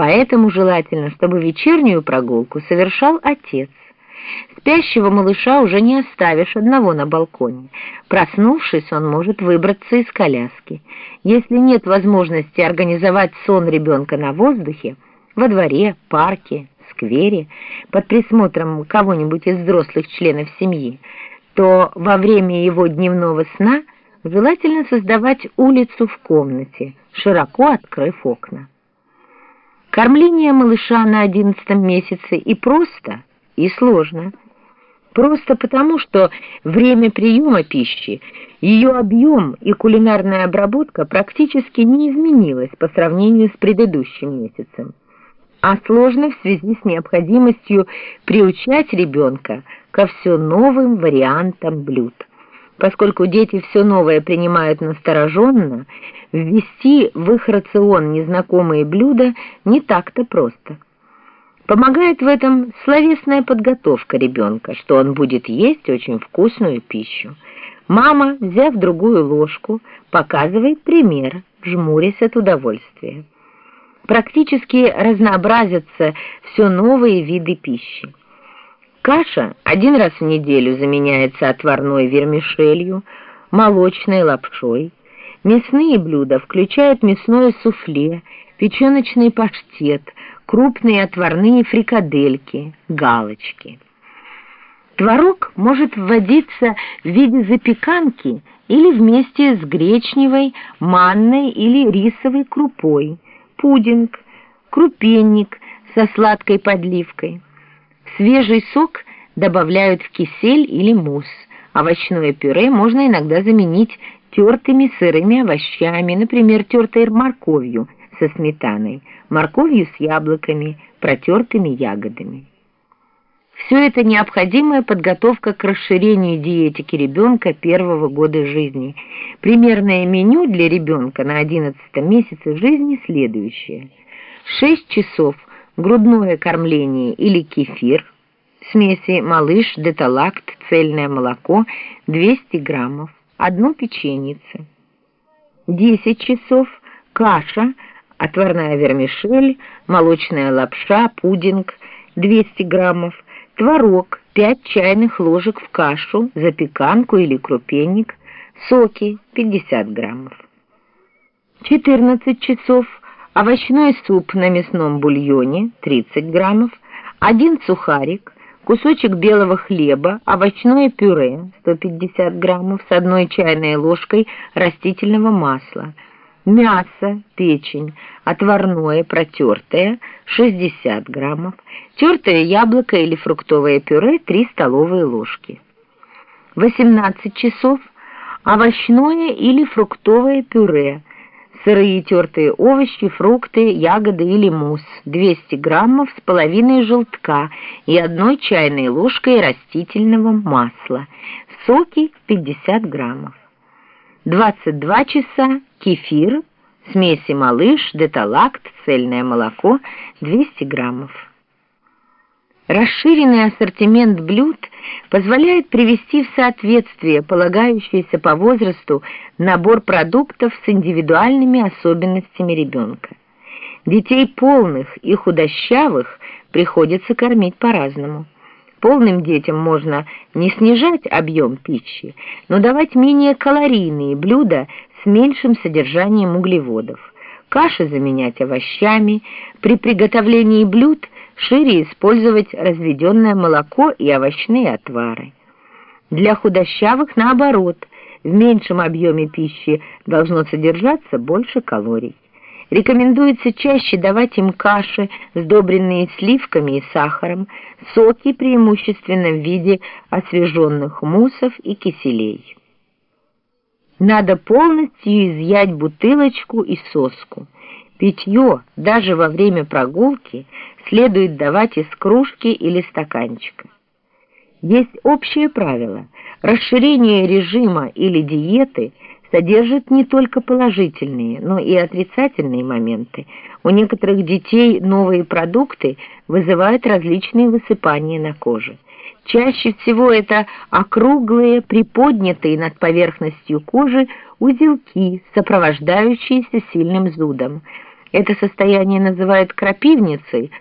Поэтому желательно, чтобы вечернюю прогулку совершал отец. Спящего малыша уже не оставишь одного на балконе. Проснувшись, он может выбраться из коляски. Если нет возможности организовать сон ребенка на воздухе, во дворе, парке, сквере, под присмотром кого-нибудь из взрослых членов семьи, то во время его дневного сна желательно создавать улицу в комнате, широко открыв окна. Кормление малыша на одиннадцатом месяце и просто, и сложно. Просто потому, что время приема пищи, ее объем и кулинарная обработка практически не изменилась по сравнению с предыдущим месяцем. А сложно в связи с необходимостью приучать ребенка ко все новым вариантам блюд. Поскольку дети все новое принимают настороженно, ввести в их рацион незнакомые блюда не так-то просто. Помогает в этом словесная подготовка ребенка, что он будет есть очень вкусную пищу. Мама, взяв другую ложку, показывает пример, жмурясь от удовольствия. Практически разнообразятся все новые виды пищи. Каша один раз в неделю заменяется отварной вермишелью, молочной лапшой. Мясные блюда включают мясное суфле, печеночный паштет, крупные отварные фрикадельки, галочки. Творог может вводиться в виде запеканки или вместе с гречневой, манной или рисовой крупой, пудинг, крупенник со сладкой подливкой. Свежий сок добавляют в кисель или мусс. Овощное пюре можно иногда заменить тертыми сырыми овощами, например, тертой морковью со сметаной, морковью с яблоками, протертыми ягодами. Все это необходимая подготовка к расширению диетики ребенка первого года жизни. Примерное меню для ребенка на 11 месяце жизни следующее. 6 часов – грудное кормление или кефир, смеси малыш, деталакт, цельное молоко 200 граммов, одну печенице. 10 часов каша, отварная вермишель, молочная лапша, пудинг 200 граммов, творог 5 чайных ложек в кашу, запеканку или крупенник, соки 50 граммов. 14 часов овощной суп на мясном бульоне 30 граммов, один сухарик, кусочек белого хлеба, овощное пюре 150 граммов с одной чайной ложкой растительного масла, мясо, печень, отварное, протертое 60 граммов, тертое яблоко или фруктовое пюре 3 столовые ложки. 18 часов овощное или фруктовое пюре сырые тертые овощи, фрукты, ягоды или мусс, 200 граммов с половиной желтка и одной чайной ложкой растительного масла, соки 50 граммов. 22 часа кефир, смеси малыш, деталакт, цельное молоко 200 граммов. Расширенный ассортимент блюд позволяет привести в соответствие полагающийся по возрасту набор продуктов с индивидуальными особенностями ребенка. Детей полных и худощавых приходится кормить по-разному. Полным детям можно не снижать объем пищи, но давать менее калорийные блюда с меньшим содержанием углеводов. Каши заменять овощами, при приготовлении блюд – шире использовать разведенное молоко и овощные отвары. Для худощавых, наоборот, в меньшем объеме пищи должно содержаться больше калорий. Рекомендуется чаще давать им каши, сдобренные сливками и сахаром, соки преимущественно в виде освеженных муссов и киселей. Надо полностью изъять бутылочку и соску. Питье даже во время прогулки следует давать из кружки или стаканчика. Есть общее правило. Расширение режима или диеты содержит не только положительные, но и отрицательные моменты. У некоторых детей новые продукты вызывают различные высыпания на коже. Чаще всего это округлые, приподнятые над поверхностью кожи узелки, сопровождающиеся сильным зудом. Это состояние называют крапивницей,